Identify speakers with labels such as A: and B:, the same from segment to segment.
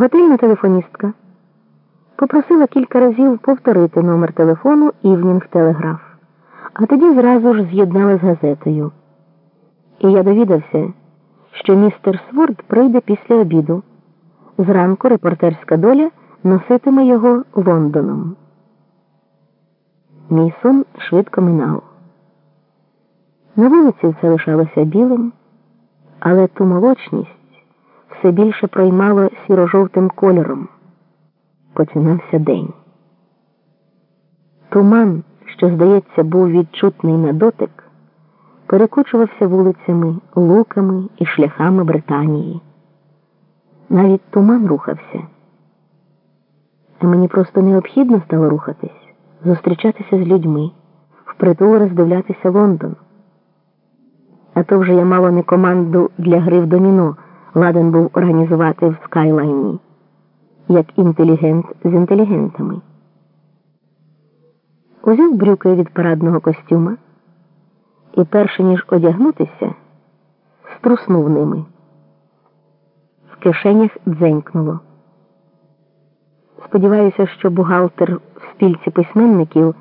A: Готельна телефоністка попросила кілька разів повторити номер телефону Івнінг Телеграф, а тоді зразу ж з'єднала з газетою. І я довідався, що містер Сворд прийде після обіду. Зранку репортерська доля носитиме його Лондоном. Мій сон швидко минав. На вулиці все лишалося білим, але ту молочність все більше проймало сіро-жовтим кольором. Починався день. Туман, що, здається, був відчутний на дотик, перекочувався вулицями, луками і шляхами Британії. Навіть туман рухався. А мені просто необхідно стало рухатись, зустрічатися з людьми, впритул роздивлятися Лондон. А то вже я мало не команду для гри в доміно ладен був організувати в Скайлайні, як інтелігент з інтелігентами. Узяв брюки від парадного костюма і, перше ніж одягнутися, струснув ними. В кишенях дзенькнуло. Сподіваюся, що бухгалтер в спільці письменників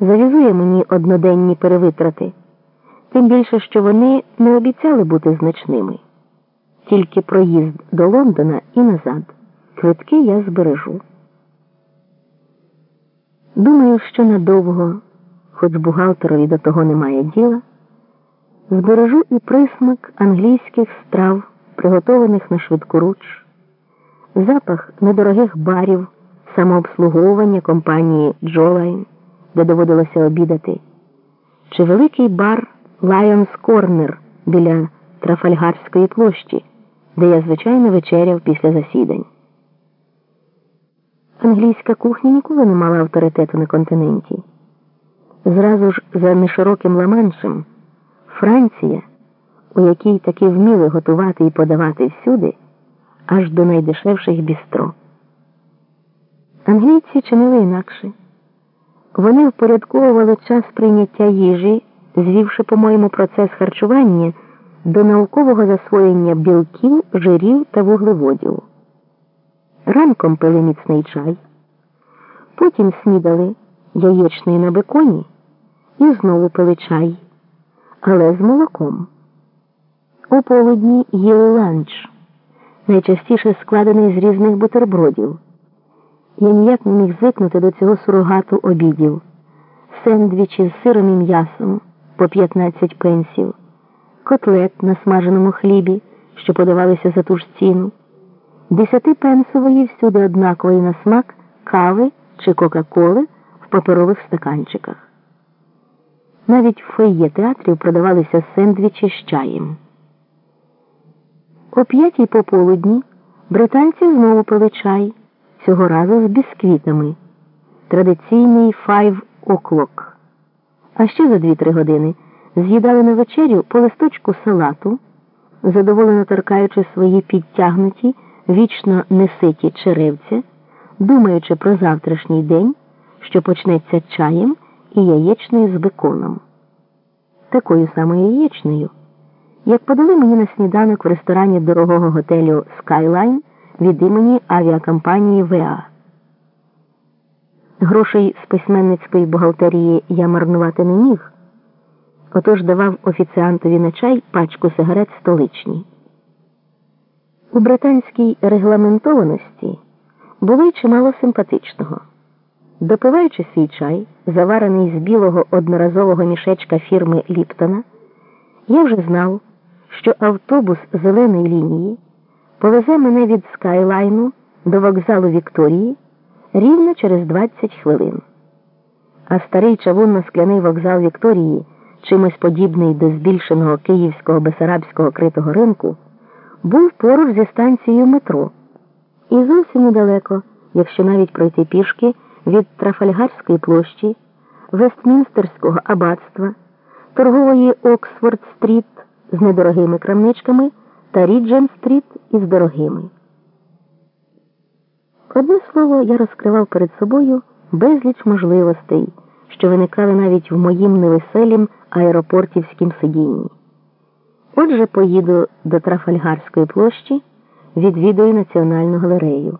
A: завізує мені одноденні перевитрати, тим більше, що вони не обіцяли бути значними. Тільки проїзд до Лондона і назад. Квитки я збережу. Думаю, що надовго, хоч бухгалтерові до того немає діла, збережу і присмак англійських страв, приготованих на швидку руч, запах недорогих барів, самообслуговування компанії Джолайн, де доводилося обідати, чи великий бар Лайонс Корнер біля Трафальгарської площі, де я звичайно вечеряв після засідань. Англійська кухня ніколи не мала авторитету на континенті. Зразу ж за нешироким ламаншем Франція, у якій таки вміли готувати і подавати всюди, аж до найдешевших бістро. Англійці чинили інакше. Вони впорядковували час прийняття їжі, звівши, по-моєму, процес харчування до наукового засвоєння білків, жирів та вуглеводів. Ранком пили міцний чай, потім снідали яєчний на беконі і знову пили чай, але з молоком. У полудні їли ланч, найчастіше складений з різних бутербродів. Я ніяк не міг звикнути до цього сурогату обідів, сендвічі з сиром і м'ясом по 15 пенсів, котлет на смаженому хлібі, що подавалися за ту ж ціну десятипенсової всюди однакової на смак кави чи Кока-Коли в паперових стаканчиках. Навіть в фойє театрів продавалися сендвічі з чаєм. О п'ятій пополудні британці знову пили чай, цього разу з бісквітами. Традиційний файв оклок. А ще за дві-три години з'їдали на вечерю по листочку салату, задоволено торкаючи свої підтягнуті вічно неситі черевця, думаючи про завтрашній день, що почнеться чаєм і яєчною з беконом. Такою самою яєчною, як подали мені на сніданок в ресторані дорогого готелю Skyline від імені авіакомпанії ВА. Грошей з письменницької бухгалтерії я марнувати не міг, отож давав офіціантові на чай пачку сигарет столичні. У британській регламентованості було й чимало симпатичного. Допиваючи свій чай, заварений з білого одноразового мішечка фірми Ліптона, я вже знав, що автобус зеленої лінії повезе мене від Скайлайну до вокзалу Вікторії рівно через 20 хвилин. А старий чавунно-скляний вокзал Вікторії, чимось подібний до збільшеного київського бесарабського критого ринку був поруч зі станцією метро і зовсім недалеко, якщо навіть пройти пішки від Трафальгарської площі, Вестмінстерського аббатства, торгової Оксфорд-стріт з недорогими крамничками та Ріджен-стріт із дорогими. Одне слово, я розкривав перед собою безліч можливостей, що виникали навіть в моїм невеселім аеропортівськім сидінні. Отже, поїду до Трафальгарської площі, відвідую Національну галерею.